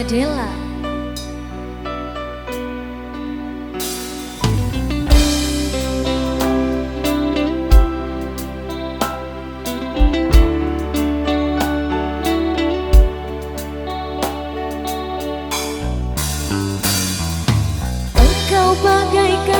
Adela. Engkau bagaikan